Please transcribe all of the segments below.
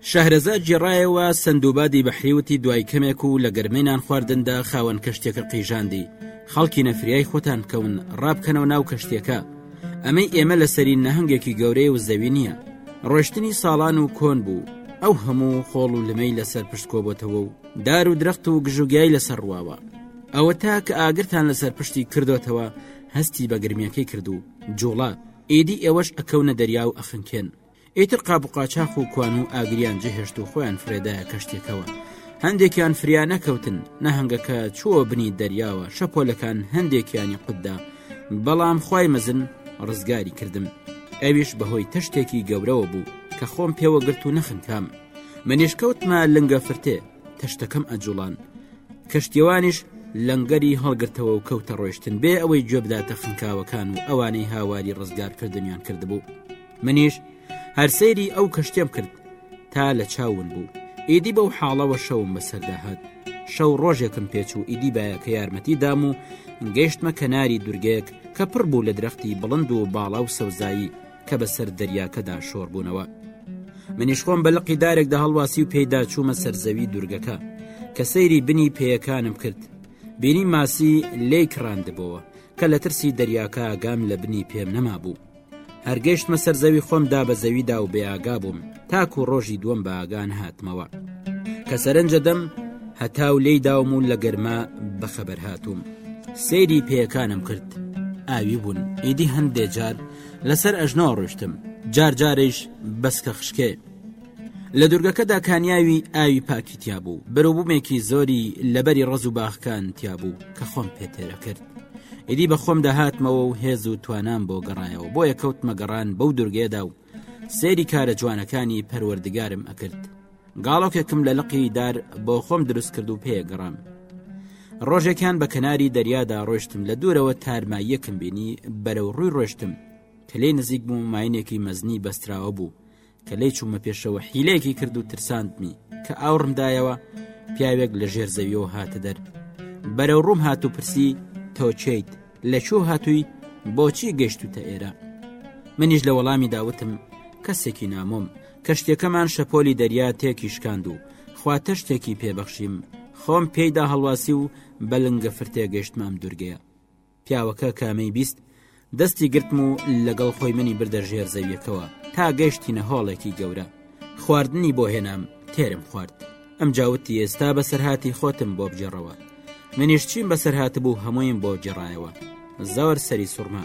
شەهرەزاد گێڕایەوە، سندوبادی بەحری وتی دوای کەمێک و لە گەرمەی نانخواردندا خاوەن کەشتیەکە قیژاندی، خەڵکینە فریای خۆتان بکەون، ڕابکەنەوە ناو کەشتیەکە، ئەمەی ئێمە لەسەرین نەهەنگێکی گەورەیە و زەوی نییە، ڕۆشتنی ساڵان و کۆن بوو، ئەو هەموو خۆڵ و لمەی لەسەر پشت کۆبۆتەوە و دار و درەخت و گژوگیای لەسەر ڕواوە، ئەوەتا کە ئاگرتان لەسەر پشتی کردۆتەوە، هەستی بە گرمیەکەی کرد و جوڵا، ئیدی ئێوەش ئەکەونە دەریا و ئەخنکێن. ئیتر قاب و قاچاخ و کوان و ئاگریان جێهێشت و خۆیان فرێدایە کەشتێکەوە هەندێکیان فریا نەکەوتن نەهنگەکە چووە بنی دەریاوە شەپۆلەکان هەندێکیانی قوتدا بەڵام خی مەزن ڕزگاری کردم ئەویش بەهۆی تەشتێکی گەورەوە بوو کە خۆم پێوە گرت و نەخنکام منیشکەوتمە لنگە فرتێ تەشتەکەم ئەجوڵان کەشتیوانیش لەنگەری هەڵگرتەوە و کەوتە ڕۆشتن بێ ئەوەی گوێبداتە خنکاوەکان و ئەوانەی هاواری ڕزگارکردنیان کردبوو. منیش هەر سەیری ئەو کەشتێم کرد تا لە چاون بوو ئیدی بەو حاڵەوە شەوم بەسەرداهات شەو ڕۆژێکم پێچ و ئیدی باە کە یارمەتی دام و گەیشتمە کەناری دورگەیەک کە پڕ بوو لە درەختی بڵند و باڵا و سەوزایی کە بەسەر دەریاکەدا شۆڕ بوونەوە منیش خۆم بە لقی دارێکدا هەڵواسی و پێیدا چوومە سەرزەوی دورگەکە کە سەیری بنی پێیەکانم کرد بینی ماسی لێی کڕاندبەوە کە لە ترسی دەریاکە گام لە بنی پێم نەما بوو هەر گەشتمە سەر زەوی خۆم دا بە زەویدا و بێئگا بووم تاکو و ڕۆژی دووەم باگان هاتمەوە کە سەرنجە دەم هەتا و لی داوم و لە گەرما بەخەبەر هاتووم سەیری پێەکانم کرد ئاوی بوون ئیدی هەندێ جار لەسەر ئەژنەوە ڕۆشتم جار جارێش بەسکە خشکێ لە دوورگەکەدا کانیاوی ئاوی پاکی تیا بوو بەرەبوومێکی زۆری لەبەری ڕز و باخکان تیا بوو کە خۆم پێتێرە کرد ئیدی بە خۆم دەهاتمەوە و هێز و توانام بۆ گەڕایەوە بۆیە کەوتمە گەڕان بەو دورگێدا و سێری کارە جوانەکانی پەروەردگارم ئەکرد گاڵۆکێکم لە لقی دار بۆ خۆم دروست کرد و پێگەڕام ڕۆژێکیان بە کەناری دەریادا ڕۆشتم لە دوورەوە تارماییەکم بینی بەرەو ڕووی ڕۆشتم کە لێ نزیک بوو ماینێکی مەزنی بەستراوە بوو کە لی چوومە پێشەوە حیلەیەکی کرد و ترساندمی کە ئاوڕمدایەوە پیاوێک لە ژێر زەویەوە هاتە دەر بەرەو ڕووم هات و پرسی تۆچیت لە چۆ هاتووی بۆچی گەشت و تە ئێرە منیش لە وەڵامی داوتم کەسێکی نامۆم کە شتێکەمان شەپۆلی دەریا تێکی شکاند و خواتە شتێکی پێبەخشیم خۆم پێیدا هەڵواسی و بەلنگە فرتێ گەشتمام دوورگەیە پیاوەکە کە ئەمەی بیست دەستی گرتم و لەگەڵ خۆی منی بردە ژێر زەویەکەوە تا گەشتینە هۆڵێکی گەورە خواردنی بۆ هێنام تێرم خوارد ئەم جاوتی ئێستا بەسەرهاتی خۆتم بۆ بجێڕەوە منیش چیم بەسەرهات بوو هەموویم بۆ جێڕایەوە زەوەر سەری سوڕما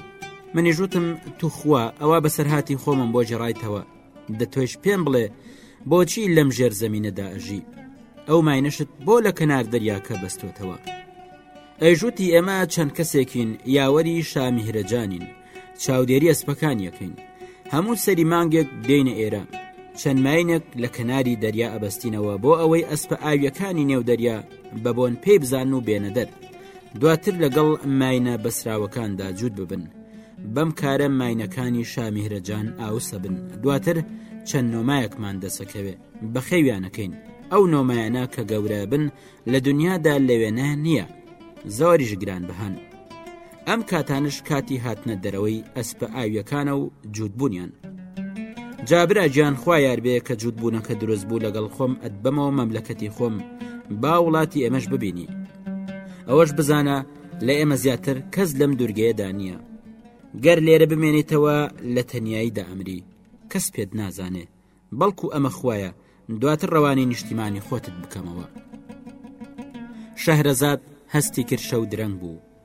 منیژوتم توخوا ئەوە بەسەرهاتی خۆمم بۆ جێڕایتەوە دە تۆش پێم بڵێ بۆچی لەم ژێر زەمینەدا ئەژی ئەو ماینەشت بۆ لە کەنار دەریاکە بەستوتەوە ئەیژوتی ئێمە چەند کەسێکین یاوەری شامیهرەجانین چاودێری ئەسپەکان یەکەین هەموو سەری مانگێک دێنە ئێرە چەند ماینێک لە کەناری دەریا ئەبەستینەوە بۆ ئەوەی ئەسپە ئاویەکانی نێو دەریا بە بۆن پێی بزان و بێنەدەر دواتر لەگەڵ ماینە بەسراوەکاندا جووت ببن بەم کارە ماینەکانی شامیهرەجان ئاوسە بن دواتر چەند نۆمایەکمان دەسەکەوێ بەخێویانەکەین ئەو نۆمایانە کە گەورە بن لە دنیادا لەوێنە نییە زۆریش گران بهان ئەم کاتانش کاتی هاتنە دەرەوەی ئەسپە ئاویەکانە و جووتبوونیان جابرا گیان خوا یاربێ کە جووتبوونەکە دروست بوو لەگەڵ خۆم ئەتبەمەوە مەملەکەتی خۆم با وڵاتی ئێمەش ببینی ئەوەش بزانە لە ئێمە زیاتر کەس لەم دوورگەیەدا نییە گەر لێرە بمێنیتەوە لە تەنیاییدا ئەمری کەس پێت نازانێ بەڵکو ئەمە خویە دواتر ڕەوانی نیشتیمانی خۆتت بکەمەوە شەهرەزاد هەستی کرشە و درەنگ بوو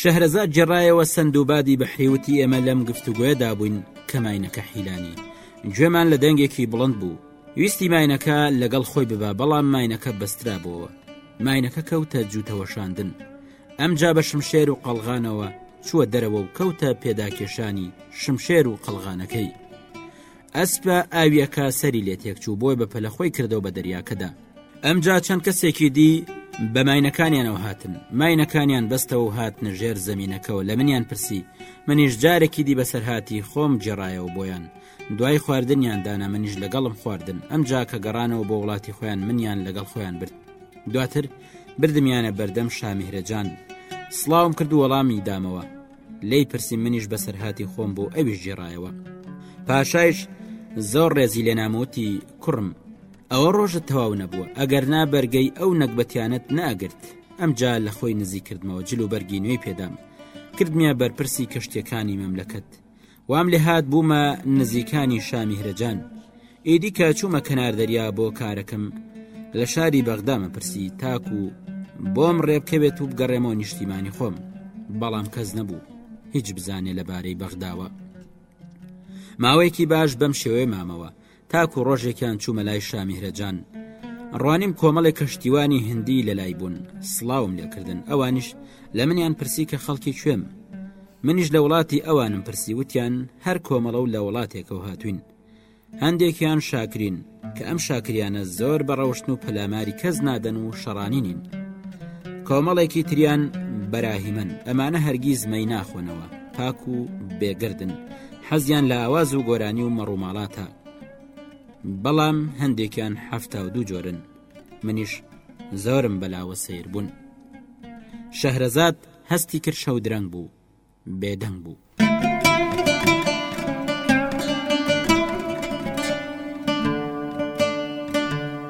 شەهرەزاد گێڕایەوە سندوبادی بەحری وتی ئێمە لەم گفتوگۆیەدا بووین کە ماینەکە حیلانی گوێمان لە دەنگێکی بڵند بوو ویستی ماینەکە لەگەڵ خۆی ببا بەڵام ماینەکە بەسترابەوە ماینەکە کەوتە جووتەوەشاندن ئەمجا بە شمشێر و قەلغانەوە چووە دەرەوە و کەوتە پێداکێشانی شمشێر و قەلغانەکەی ئەسپە ئاویەکە سەری لێ تێکچوو بۆی بە پەلەخۆی کردەوە بە دەریاکەدا ئەمجا چەند کەسێکی دی بە ماینەکانیانەوە هاتن ماینەکانیان بەستەوە و هاتنە ژێر زمینینەکەەوە لە منیان پرسی منیش جارێکی دی بەسەرهاتی خۆم جێڕایەوە بۆیان دوای خواردنیان دانا منیش لەگەڵم خواردن ئەمجا کە گەڕانەوە بۆ وڵاتی خۆیان منیان لەگەڵ خۆیان برد دواتر بردمیانە بەردەم شامیهرەجان سلااوم کرد و وەڵامی دامەوە لی پرسی منیش بەسەرهاتی خۆم بۆ ئەویش جێڕایەوە پاشایش زۆر ڕێزی لێنامەوتی کوڕم ئەوە ڕۆژت تەواو نەبووە ئەگەر نا بەرگەی ئەو نەگبەتیانت ناگرت ئەمجا لە خۆی نزی کردمەوە جل و بەرگی نوێی پێدام کردمیە بەرپرسی کەشتەکانی مەملەکەت وام لێ هاات بوومە نزیکانی شامی هرەجان ئیدی کە چوومە کەنار دەریا بۆ کارەکەم لە شاری بەغدامە پرسی تاکو و بۆم ڕێبکەوێت و بگەڕێمەوە نیشتیمانی خۆم بەڵام کەس نەبوو هیچ بزانێ لەبارەی بەغداوە ماوەیەکی باش بەم شێوەیە مامەوە تاکو ڕۆژێکیان چوومە لای شامیهرەجان ڕوانیم کۆمەڵێک کەشتیوانی هندی لە لای بوون سڵاوم لێکردن ئەوانیش لە منیان پرسی کە خەڵکی کوێم منیش لە وڵاتی ئەوانم پرسی وتیان هەر کۆمەڵە و لە وڵاتێکەوە هاتوین هەندێکیان شاکرین کە ئەم شاکریانە زۆر بە ڕەوشتن و پەلاماری کەس نادەن و شەڕانی نین کۆمەڵێکی تریان بەراهیمەن ئەمانە هەرگیز مەی ناخۆنەوە پاک و بێگردن حەزیان لە ئاواز و گۆرانی و مەڕوماڵاتە بەڵام هەندێکیان هەفتا و دوو جۆرن منیش زۆرم بەلاوە سیر بوون شەهرەزاد هەستی کرد شەو درەنگ بوو بێدەنگ بوو.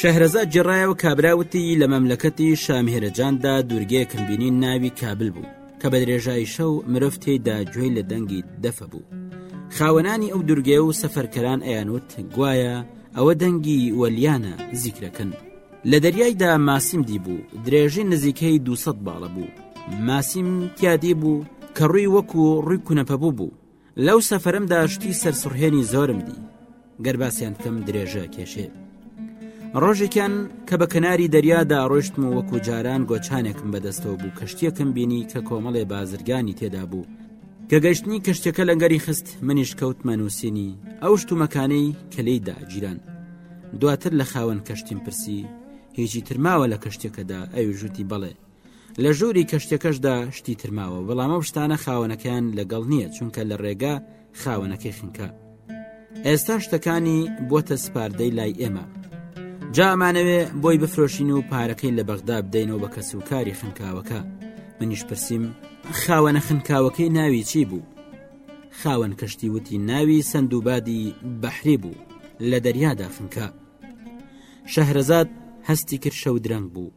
شەهرەزاد جێڕایەوە کابرا وتی لە مەملەکەتی شامهێرەجاندا دوورگەیەکم بینی ناوی کابل بوو کە بە درێژایی شەو مرۆڤ تێیدا گوێی لە دەنگی دەفە بوو خاوەنانی ئەو دوورگێ و سەفەرکەران ئەیانوت گوایە ئەوە دەنگی وەلیانە زیکرەکەن لە دەریایدا ماسیم دی بوو درێژی نزیکەی 200 باڵە بوو ماسیم تیادی بوو کە ڕووی وەکو ڕووی کونەپەبوو بوو لەو سەفرمدا شتی سەرسڕهێنی زۆرم دی گەر باسییان بکەم درێژە کێشێ ڕۆژێکیان کە بە کەناری دەریادا ڕۆشتم و وەکو جاران گۆچانێکم بەدەستەوە بوو کەشتێکم بینی کە کۆمەڵێ بازرگانی تێدا بوو کە گەشتنی کەشتەکە لەگەری خست منیش کەوتمە نووسینی ئەو شتومەکانەی کە لی داگیران دواتر لە خاوەن کەشتیم پرسی هیچی ترماوە لە کەشتێکەدا ئەوی ژووتی بەڵێ لە ژووری کەشتەکەشدا شتی ترماوە بەڵام ئەو شتانە خاوەنەکەیان لەگەڵ نییە چونکە لە ڕێگا خاوەنەکەی خنکە ئێستا شتەکانی بۆتە سپاردەی لای ئێمە جامانەوێ بۆی بفرۆشین و پارەکەی لە بەغدا بدەینەوە بە کەس و کاری خنکاوەکە منیش پرسییم خاوەنە خنکاوەکەی ناوی چی بوو خاوەن کەشتی وتی ناوی سندوبادی بەحری بوو لە دەریادا خنکە شەهرەزاد هەستی کرد شەو درەنگ بوو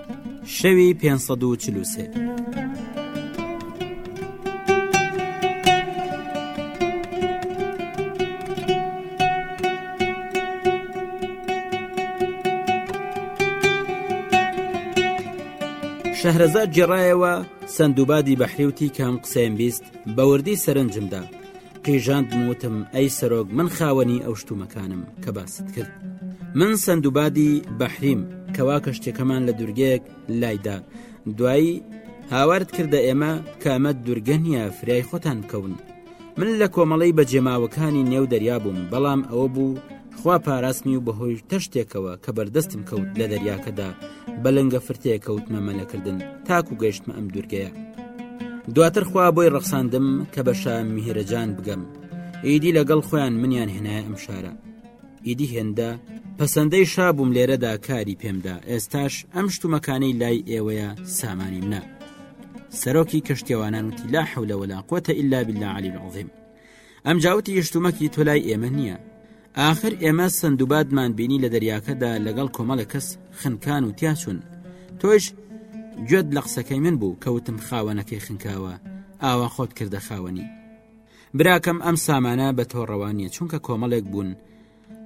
شەوی پێ سەد و چل و سێ. شەهرەزاد گێڕایەوە سندبادی بەحری وتی کەم قسەم بیست بەوردی سەرنجمدا قیژاندم وتم ئەی سەرۆک من خاوەنی ئەو شتومەکانم کە باست کرد من سندوبادی بەحریم کەوا کەشتەکەمان لە دورگەیەک لایدا دوایی هاوارد کردە ئێمە کامە دورگە نیە فرای خۆتان بکەون من لە کۆمەڵی بەجێماوەکانی نێو دەریا بووم بەڵام ئەوە بوو خوا پاراستمی و بەهۆی تەشتێکەوە کە بەردەستم کەوت لە دەریاکەدا بە لەنگە فرتەیە کەوتمە مەلەکردن تاکو گەشتمە ئەم دوورگەیە دواتر خوا بۆی ڕەخساندم کە بە شە میهرەجان بگەم ئیدی لەگەڵ خۆیان منیان هێنایە ئەم شارە ئیدی هێندە پەسەندەی شابووم لێرەدا کاری پێمدا ئێستاش ئەم شتومەکانەی لای ئێوەیە سامانی منە سەرۆکی کەشتێوانان وتی لا حولەوەلا قوتە ئللا بلا علی عظیم ئەمجا وتی یشتومەکی تۆ لای ئێمە نییە ئاخر ئێمە سندوبادمان بینی لە دەریاکەدا لەگەڵ کۆمەڵە کەس خنکان و تیاچون تۆش گوێت لە قسەکەی من بوو کەوتم خاوەنەکەی خنکاوە ئاوا خۆت کردە خاوەنی براکەم ئەم سامانە بە تۆ ڕەوانیە چونکە کۆمەڵێک بوون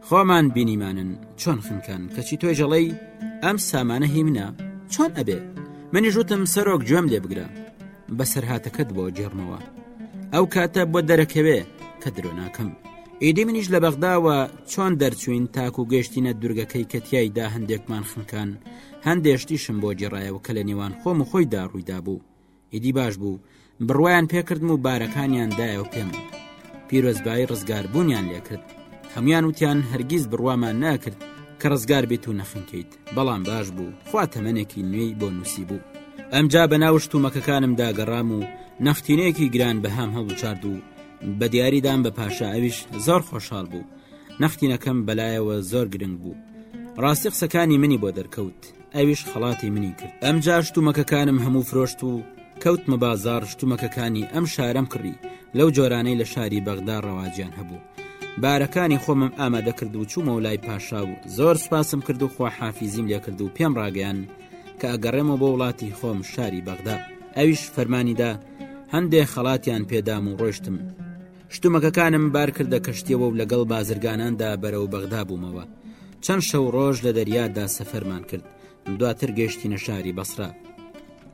خۆمان بینیمانن چۆن خنکان کەچی تۆی ژەڵەی ئەم سامانە هی منە چۆن ئەبێ منی ژوتم سەرۆک گوێم لێ بگرە بەسەرهاتەکەت بۆ جێڕمەوە ئەو کاتە بۆ دەرەکەوێ کە درۆ ناکەم ئیدی منیش لە بەغداوە چۆن دەرچوین تاک و گەشتینە دوورگەکەی کە تایدا هەندێکمان خنکان هەندێشتیشم بۆ جێڕایەوە کە لە نێوان خۆم و خۆیدا ڕوویدا بوو ئیدی باش بوو بڕوایان پێکردم و بارەکانیان دایەوە پێم پیرۆزبایی ڕزگاربوونیان لێکرد هەموان وتیان هەرگیز بڕوامان ناکرد کە ڕزگار بێت و نەخنکەیت بەڵام باش بوو خوا تەمەنێکی نوێی بۆ نووسی بوو ئەمجا بە ناو شتومەکەکانم داگەڕام و نەختینەیەکی گران بەهام هەڵبچارد و بە دیاریدام بە پاشا ئەویش زۆر خۆشحال بوو نەختینەکەم بەلایەوە زۆر گرنگ بوو ڕاستی قسەکانی منی بۆ دەرکەوت ئەویش خەڵاتی منی کرد ئەمجا شتومەکەکانم هەموو فرۆشت و کەوتمە بازار شتومەکەکانی ئەم شارەم کڕی لەو جۆرانەی لە شاری بەغدا ڕەواجیان هەبوو بارەکانی خۆمم ئامادە کرد و چوومە و لای پاشا و زۆر سوپاسم کرد و خواحافیزیم لێکرد و پێم ڕاگەیان کە ئەگەڕێمەوە بۆ وڵاتی خۆم شاری بەغدا ئەویش فەرمانیدا هەندێ خەڵاتیان پێدام و ڕۆشتم شتومەکەکانم بار کردە کەشتیەوە و لەگەڵ بازرگاناندا بەرەو بەغدا بوومەوە چەند شەو ڕۆژ لە دەریادا سەفەرمان کرد دواتر گەشتی نەشاری بەسرا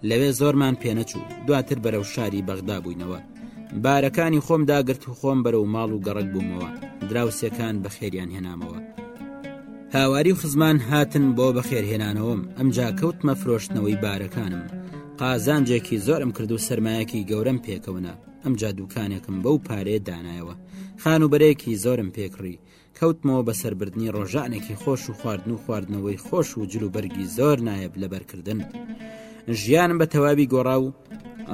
لەوێ زۆرمان پێنەچوو دواتر بەرەو شاری بەغدا بووینەوە بارەکانی خۆم داگرت و خۆم بەرەو ماڵ و گەڕک بوومەوە دراوسەکان بەخێریان هێنامەوە هاواری و خزمان هاتن بۆ بەخێرهێنانەوەم ئەمجا کەوتمە فرۆشتنەوەی بارەکانم قازانجێکی زۆرم کرد و سرمایەکی گەورەم پێکەوەە ئەمجا دوکانێکم بەو پارێ دانایەوە خان و بەرەیەکی زۆرم پێکڕی کەوتمەوە بە سربردنی ڕۆژانێکی خۆش و خواردن و خواردنەوەی خۆش و جل و بەرگی زۆر نایب لەبەرکردن ژیانم بە تەواوی گۆڕا و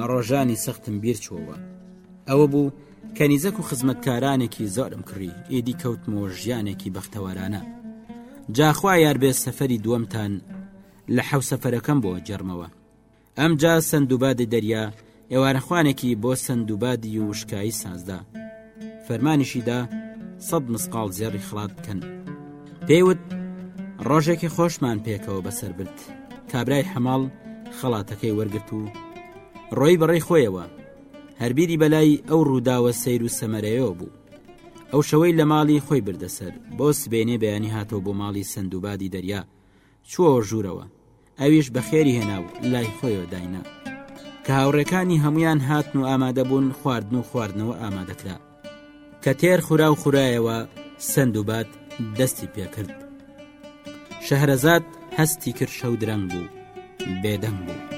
ڕۆژانی سەختم بیرچووەوە ئەوە بوو کەنیزەک و خزمەتکارانێکی زۆرم کڕی ئیدی کەوتمەوە ژیانێکی بەختەوارانە جاخوا یار بێ سەفەری دووەمتان لە حەو سەفەرەکەم بۆ جەرمەوە ئەمجا سندوبادی دەریا ئێوارەخوانێکی بۆ سندوبادی و شکایی سازدا فەرمانیشیدا سەد مسقال زێڕی خڵات بکەن پێیوت ڕۆژێکی خۆشمان پێکەوە بەسەر برد کابرای حەماڵ خەڵاتەکەی وەرگرت و ڕۆی بەڕێ خۆیەوە هەربیری بەلای ئەو ڕووداوە سیر و سەمەرەیەوە بوو ئەو شەوەی لە ماڵی خۆی بردەسەر بۆ سبێنێ بەیانی هاتەوە بۆ ماڵی سندوبادی دەریا چووەوە ژوورەوە ئەویش بەخێری هێنا و لای خۆیەوە داینا کە هاوڕێکانی هەمویان هاتن و ئامادە بوون خواردن و خواردنەوە ئامادەکرا کە تێر خورا و خورایەوە سندوبات دەستی پێکرد شەهرەزاد هەستی کرد شەو درەنگ بوو بێدەنگ بوو.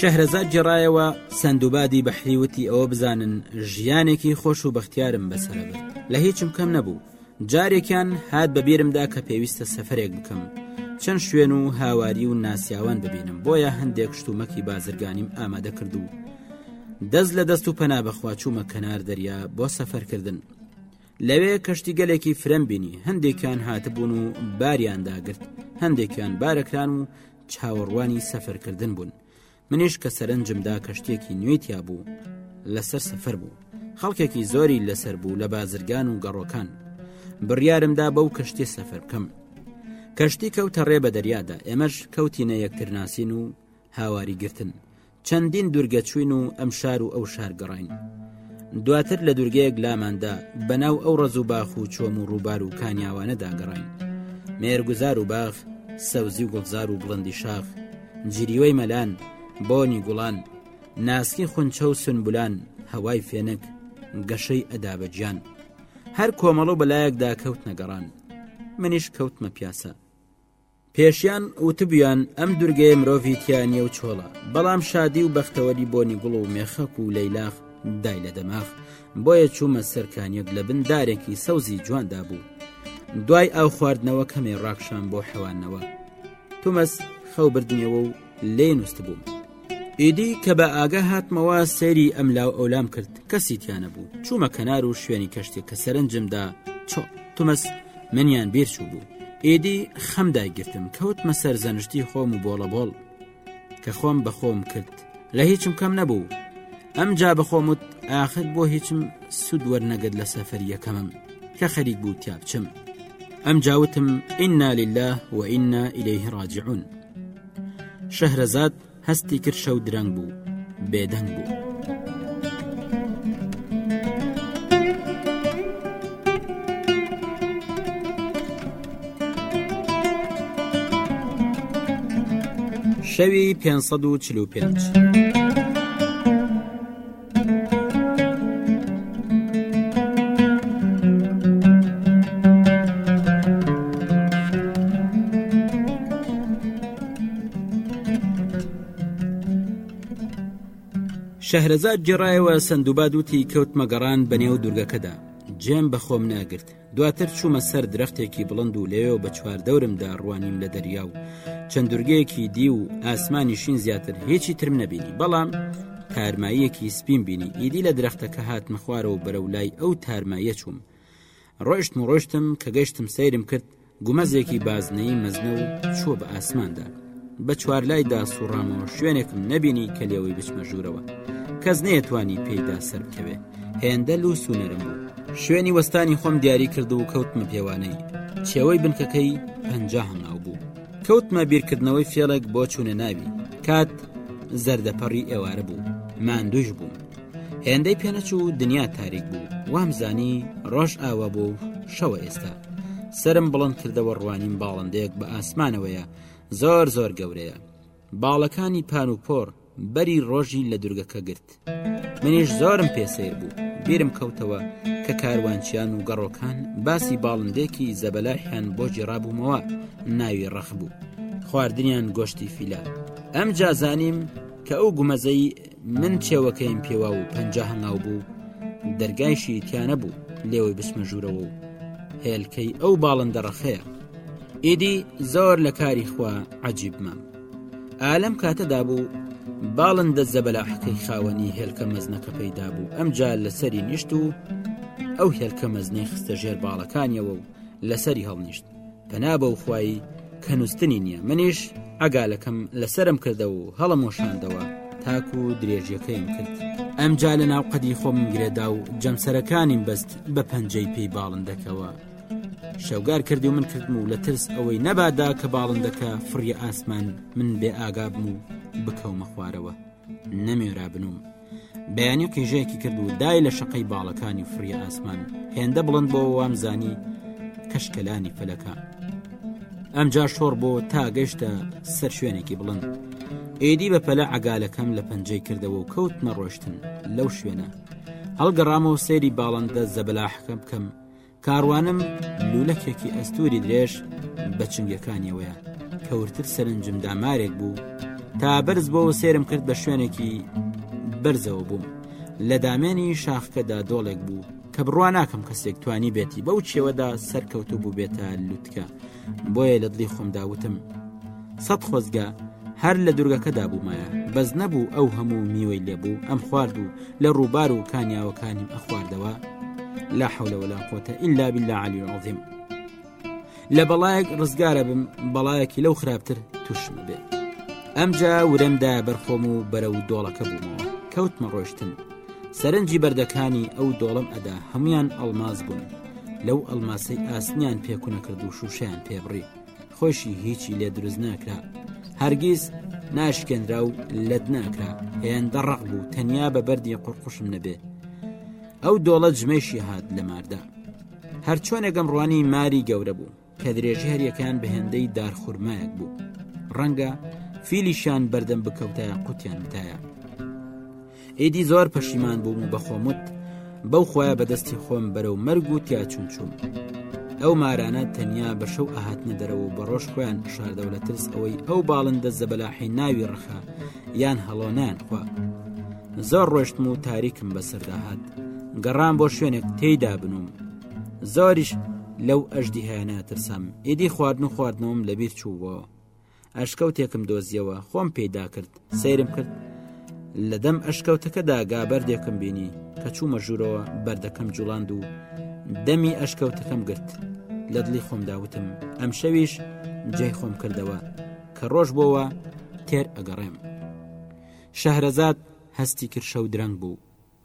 شەهرەزاد جێڕایەوە سندوبادی بەحری وتی ئەوە بزانن ژیانێکی خۆش و بەختیارم بەسەرەبێت لە هیچم کەم نەبوو جارێکیان هات بە بیرمدا کە پێویستە سەفرێک بکەم چەند شوێن و هاواری و ناسیاوان ببینم بۆیە هەندێک شتومەکی بازرگانیم ئامادە کرد و دەست لە دەست و پەنا بەخواچوومە کەنار دەریا بۆ سەفەرکردن لەوێ کەشتی گەلێکی فرەم بینی هەندێکیان هاتبوون و باریان داگرت هەندێکیان بارەکران و چاوەڕوانی سەفەرکردن بوون منیش کە سەرنجم دا کەشتێکی نوێی تیا بوو لەسەر سەفەر بوو خەڵکێکی زۆری لەسەر بوو لە بازرگان و گەڕۆکان بڕیارمدا بەو کەشتێ سەفەر بکەم کەشتی کەوتە ڕێ بە دەریادا ئێمەش کەوتینە یەکترناسین و هاواری گرتن چەندین دوورگە چوین و ئەم شار و ئەو شار گەڕین دواتر لە دوورگەیەک لاماندا بەناو ئەو ڕز و باخ و چۆم و ڕووبار و کانیاوانەدا گەڕین مێرگزار و باخ سەوزی و گوڵزار و بڵندی شاخ جریوەی مەلان بۆنی گوڵان ناسکی خونچە و سنبولان هەوای فێنک گەشەی ئەدا بەجان هەر کۆمەڵە و بەلایەکدا کەوت نەگەڕان منیش کەوتمە پیاسە پێشیان وتبیان ئەم دورگەیە مرۆڤی تیانە و چۆڵە بەڵام شادی و بەختەوەری بۆنی گوڵ و مێخەک و لەیلاخ دای لە دەماخ بۆیە چوومە سەر کانیۆت لە بن دارێکی سەوزی جواندا بوو دوای ئاو خواردنەوە کەمێ ڕاکشان بۆ حەوانەوە تومەس خەو بردنیەوە و لێ نووست بووم ئیدی کە بە ئاگا هاتمەوە سەیری ئەم لاو ئەولام کرد کەسی تیانە بوو چوومە کەنار و شوێنی کەشتێک کە سەرنجمدا چۆ تومەس منیان بیرچوو بوو ئیدی خەمدای گرتم کەوتمە سەر زەنشتی خۆم و بۆڵە بۆڵ کە خۆم بە خۆم کرد لە هیچم کەم نەبوو ئەم جا بە خۆمت ئاخر بۆ هیچم سوود وەرنەگەت لە سەفەر یەکەمم کە خەریک بوو تیا بچم ئەم جاوتم ئیننا لله و ئیننا ئیلەیه ڕاجعون شەهرەزاد هەستی کرد شەو درەنگ بوو بێدەنگ بوو. شەوی پێنج سەد و چل و پێنج. شەهرەزاد گێڕایەوە سندباد وتی کەوتمە گەڕان بەنێو دوورگەکەدا جێم بەخۆم ناگرت دواتر چوومە سەر درەختێکی بڵند و لەوێ بە چواردەورمدا ڕوانیم لە دەریا و چەند دوورگەیەکی دی و ئاسمانی شین زیاتر هیچی ترم نەبینی بەڵام تارماییەکی سپین بینی ئیدی لە درەختەکە هاتمە خوارەوە بەرەو لای ئەو تارمایە چووم ڕۆشتم و ڕۆشتم کە گەشتم سەیرم کرد گومەزێکی بازنەیی مەزنە و چووە بە ئاسماندا بە چوارلای داسوڕامەوە شوێنێکم نەبینی کە لێەوەی بچمە ژوورەوە کەس نەیەتوانی پێیدا سەر بکەوێ هێندە لوس و نەرم بوو شوێنی وەستانی خۆم دیاری کرد و کەوتمە پێوانەی چێوەی بنکەکەی پەنج هەنگاو بوو کەوتمە بیرکردنەوەی فێڵێک بۆ چوونە ناوی کات زەردەپەڕی ئێوارە بوو ماندوش بووم هێندەی پێنەچوو دنیا تاریک بوو وامزانی ڕۆژ ئاوا بۆ شەوە ئێستا سرم بڵند کردەوە ڕوانیم باڵندەیەک بە ئاسمانەوەیە زۆر زۆر گەورەیە باڵەکانی پان و پۆر بەری ڕۆژی لە دورگەکە گرت منیش زۆرم پێسیر بوو بیرم کەوتەوە کە کاروانچیان و گەڕۆکان باسی باڵندێکی زەبەلاحیان بۆ جێڕابوومەوە ناوی ڕەخ بوو خواردنیان گۆشتی فیلا ئەم جازانیم کە ئەو گومەزەی من چێوەکەیم پێوا و پەنجا هەنگاو بوو دەرگایشی تیانە بوو لێوەی بسمە ژوورەوە و هێلکەی ئەو باڵندە ڕەخەیە ئیدی زۆر لە کاری خوا عجیبمە ئالم کاتەدا بوو باڵندە زەبەلاحەکەی خاوەنی هێلکە مەزنەکە پەیدا بوو ئەمجا لەسەری نیشت و ئەو هێلکە مەزنەی خستە ژێر باڵەکانیەوە و لەسەری هەڵنیشت پەنا بەو خوایی کە نووسنی نییە منیش ئەگالەکەم لەسرم کردە و هەڵم وەشاندەوە تاکو و درێژیەکەیم کرد ئەمجا لە ناو قەدی خۆم گرێدا و جەمسەرەکانیم بەست بە پەنجەی پێی باڵندەکەەوە شەوگار کردی و من کردم و لە ترس ئەوەی نەبادا کە باڵندەکە فڕی ئاسمان من بێ ئاگابم و بکەومە خوارەوە نەمێرا بنوم بەیانی قیژەیەکی کرد و دای لە شەقەی باڵەکانی فڕی ئاسمان هێندە بڵند بۆ وام زانی کەشکەلانی فەلەکە ئەمجا شۆڕ بۆ تا گەشتە سەر شوێنێکی بڵند ئێدی بە پەلە عگالەکەم لە پەنجەی کردەوە و کەوتمە ڕۆشتن لەو شوێنە هەڵگەڕامەوە سەیری باڵندە زەبلاحەکە بکەم کاروانم لوولەکێکی ئەستوری درێژ بە چنگەکانیەوەیە کەورتر سەرنجم دامارێک بوو تا بەرز بۆ سێرم کرد بە شوێنێکی بەرزەوە بووم لە دامێنی شاخکەدا دۆڵێک بوو کە بڕوا ناکەم کەسێک توانی بێتی بەو چێوەدا سەرکەوتو بوو بێتە لوتکە بۆیە لە دڵی خۆمدا وتم سەد خۆزگە هەر لە دورگەکەدا بوومایە بەس نەبوو ئەو هەموو میوەی لێبوو ئەم خوارد و لە ڕووبار و کانیاوەکانیم ئەخواردەوە لا حولەوە لا قوتە ئللا بلا علی عظیم لە بەڵایەک ڕزگارە بم بەڵایەکی لەو خراپتر توشم بێ ئەمجا ورەمدا بەرخۆم و بەرە و دۆڵەکە بوومەوە کەوتمە ڕۆشتن سەرنجی بەردەکانی ئەو دۆڵم ئەدا هەمویان ئەڵماز بوون لەو ئەلماسەی ئاسنیان پێکونە کرد و شووشیان پێبڕی خۆشی هیچی لێ دروست ناکرا هەرگیز ناشکێنرا و لەت ناکرا هێندە ڕق بوو تەنیا بە بەردی قڕقشم نەبێ ئەو دۆڵە جمەشی هات لە ماردا هەرچۆنێکم ڕوانی ماری گەورە بوو کە درێژی هەریەکەیان بە هێندەی دارخورمایەک بوو ڕەنگە فیلیشان بەردەم بکەوتایە قوتیان بتایە ئیدی زۆر پەشیمان بووم و بەخۆمت بەو خۆیان بەدەستی خۆم بەرەو مەرگ و تیا چون چوم ئەو مارانە تەنیا بە شەو ئاهاتنە دەرەوە و بەڕۆژ خۆیان پیشاردەوە لە ترس ئەوەی ئەو باڵندە زەبەلاحی ناوی ڕخە یان هەڵۆنان خوا زۆر ڕۆشتم و تاریکم بەسەرداهات گەڕان بۆ شوێنێک تێیدا بنوم زۆریش لەو ئەژدی هەیەە ترسم ئیدی خواردن و خواردنەوەم لەبیر چووەوە ئەشکەوتێکم دۆزیەوە خۆم پێدا کرد سەیرم کرد لە دەم ئەشکەوتەکەدا گابەردێکم بینی کە چوومە ژوورەوە بەردەکەم جوڵاند و دەمی ئەشکەوتەکەم گرت لە دڵی خۆم داوتم ئەم شەویش جێ خۆم کردەوە کە ڕۆژ بۆەوە تێر ئەگەڕێم شەهرەزاد هەستی کرشە و درەنگ بوو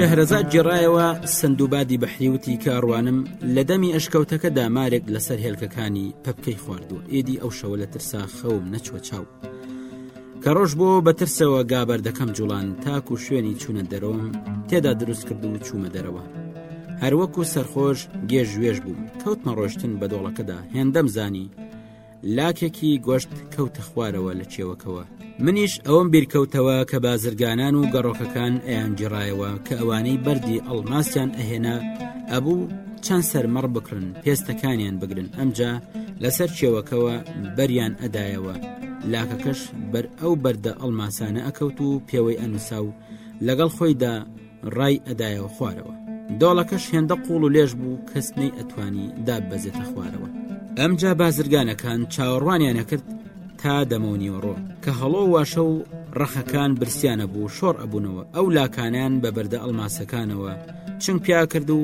شەهرەزاد جێڕایەوە سندوبادی بەحری وتی کاڕوانم لە دەمی ئەشکەوتەکە دامارێک لەسەر هێلکەکانی پەپکەی خواردووە ئێدی ئەو شەوە لە ترسا خەوم نەچوە چاو. کەڕۆژ بۆ بە ترسەوە گابەردەکەم جوڵان تاک و شوێنی چوونە دەرۆم تێدا دروست کرد و چوومە دەرەوە هەروەکو سەرخۆش گێژوێش بووم کەوتمە ڕۆشتن بە دۆڵەکەدا هێندەم زانی لاکێکی گۆشت کەوتە خوارەوە لە چێوەکەوە منیش ئەوم بیرکەوتەوە کە بازرگانان و گەڕۆکەکان ئەیان جێڕایەوە کە ئەوانەی بەردی ئەڵماسیان ئەهێنا ئەبوو چەند سەرمەڕ بکڕن پێستەکانیان بگرن ئەمجا لەسەر چێوەکەوە بەریان ئەدایەوە لاکەکەش بەر ئەو بەردە ئەڵماسانە ئەکەوت و پێوەی ئەنووسا و لەگەڵ خۆیدا ڕای ئەدایەوە خوارەوە دۆڵەکەش هێندە قوڵ و لێژ بوو کەس نەی ئەتوانی داببەزێتە خوارەوە ئەمجا بازرگانەکان چاوەڕوانیان نەکرد تا دەمەونیوەڕۆ کە هەڵۆ واشە و ڕەخەکان برسیانە بوو شۆڕ ئەبوونەوە ئەو لاکانیان بە بەردە ئەڵماسەکانەوە چنگ پیا کرد و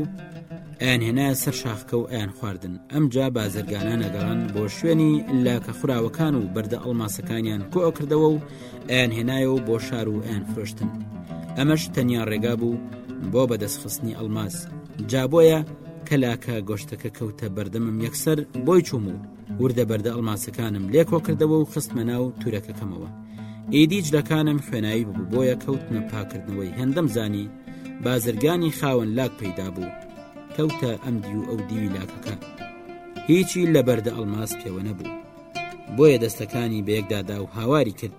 ئەیان هێنا سەر شاخکە و ئەیان خواردن ئەمجا بازرگانە نەگەڕان بۆ شوێنی لاکە خوراوەکان و بەردە ئەڵماسەکانیان کۆ کردەوە و ئەیان هێنایەوە بۆ شار و ئەیان فرۆشتن ئەمەش تەنیا ڕێگا بوو بۆ بەدەستخستنی ئەڵماس جابۆیە کەلاکە گۆشتەکە کەوتە بەردەمم یەکسەر بۆی چوم و وردە بەردە ئەڵماسەکانم لێ کۆکردەوە و خستمە ناو تورەکەکەمەوە ئیدی جلەکانم خوێنایی ببوو بۆیە کەوتمە پاکردنەوەی هەندەم زانی بازرگانی خاوەن لاک پەیدا بوو کەوتە ئەم دی و ئەو دیوی لاکەکە هیچی لە بەردە ئەڵماس پێوە نەبوو بۆیە دەستەکانی بەیەکدادا و هاواری کرد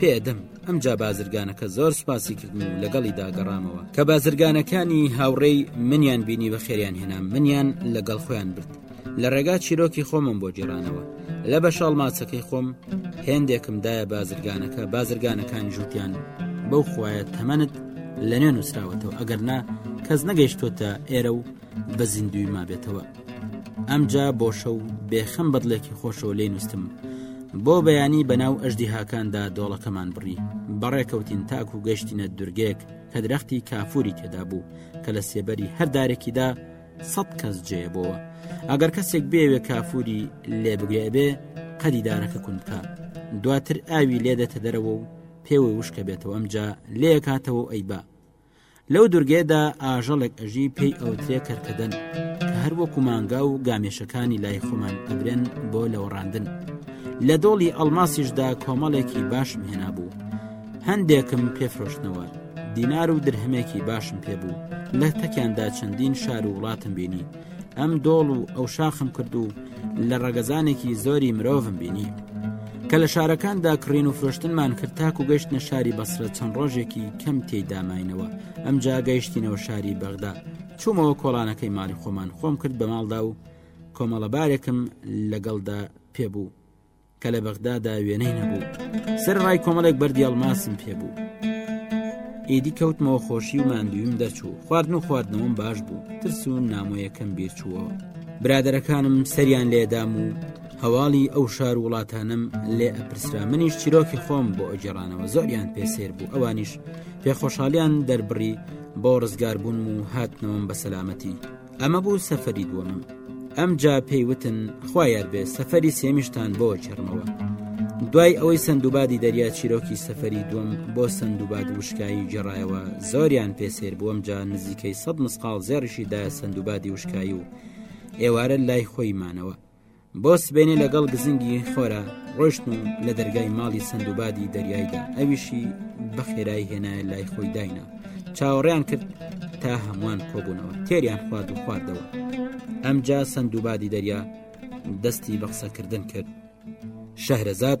پێدەم ئەمجا بازرگانەکە زۆر سوپاسی کردم و لەگەڵی داگەڕامەوە کە بازرگانەکانی هاوڕێی منیان بینی بە خێریان هێنام منیان لەگەڵ خۆیان برد لە ڕێگا چیرۆکی خۆمم بۆ جێرانەوە لە بە شاڵ ماچەکەی خۆم هێندێکم دایە بازرگانەکە بازرگانەکان ژووتیان بەو خویە تەمەنت لە نوێ نووسراوەتەوە ئەگەر نا کەس نەگەیشتوتە ئێرە و بە زیندوی مابێتەوە ئەمجا بۆ شەو بێخەم بەدڵێکی خۆشەوە لێ نووسم بۆ بەیانی بەناو ئەژدیهاکاندا دۆڵەکەمان بڕی بەڕێکەوتین تاک و گەشتینە دورگێک کە درەختی کافوری تێدا بوو کە لە سێبەری هەردارێکیدا سەد کەس جێبەوە ئەگەر کەسێک بێوێ کافوری لێ بگرێ بێ قەدی دارەکە کونکە دواتر ئاوی لێدێتە دەرەوە و پێوەی وشکە بێتەوە ئەمجا لێکاتەوە ئەیبا لەو دورگێدا ئاژەڵێک ئەژی پێی ئەوترێ کەرکەدەن کە هەر وەکو مانگا و گامێشەکانی لای خۆمان ئەبرێن بۆ لەوەڕاندن لە دۆڵی ئەڵماسیشدا کۆمەڵێکی باشم هێنا بوو هەندێکم پێفرۆشتنەوە دینار و درهمێکی باشم پێبوو لە تەکیاندا چەندین شار و وڵاتم بینی ئەم دۆڵ و ئەو شاخم کرد و لە ڕەگەزانێکی زۆری مرۆڤم بینی کە لە شارەکاندا کڕین و فرۆشتنمان کرد تاکو گەشتنە شاری بەسرە چەند ڕۆژێکی کەم تێی داماینەوە ئەم جا گەیشتینەوە شاری بەغدا چوومەوە کۆڵانەکەی ماڵی خۆمان خۆم کرد بە ماڵدا و کۆمەڵەبارێکم لەگەڵدا پێبوو کە لە بەغدادا وێنەی نەبوو سەر ڕای کۆمەڵێک بەردی ئەڵماسم پێبوو ئیدی کەوتمەوە خۆشی و ماندویم دەرچوو خواردن و خواردنەوەم باش بوو ترسون نامۆیەکەم بیرچووەوە برادەرەکانم سەریان لێدام و هەواڵی ئەو شار وڵاتانم لێ ئەپرسرا منیش چیرۆکی خۆم بۆ ئەگەڕانەوە زۆریان پێسێر بوو ئەوانیش پێخۆشحالیان دەربڕی بۆ ڕزگاربوون و هاتنەوەم بە سەلامەتی ئەمە بوو سەفەری دووەمم ئەمجا پێی وتن خوا یار بێ سەفەری سێمیشتان بۆ چێرمەوە دوای ئەوەی سندوبادی دەریا چیرۆکی سەفەری دووەم بۆ سندوباد وشکایی جێڕایەوە زۆریان پێسێر بووم جا نزیکەی سەد مسقال زێڕیشی دا سندوبادی وشکایی و ئێوارە لای خۆی مانەوە بۆ سبێنێ لەگەڵ گزنگی خۆرە ڕۆشت و لە دەرگای ماڵی سندوبادی دەریایدا ئەویشی بە خێرای هێنایە لای خۆی داینا چاوەڕیان کرد تا هەمووان کۆبوونەوە تێریان خوارد و خواردەوە ئەمجا سندوبادی دەریا دەستی بە قسەکردن کرد شەهرەزاد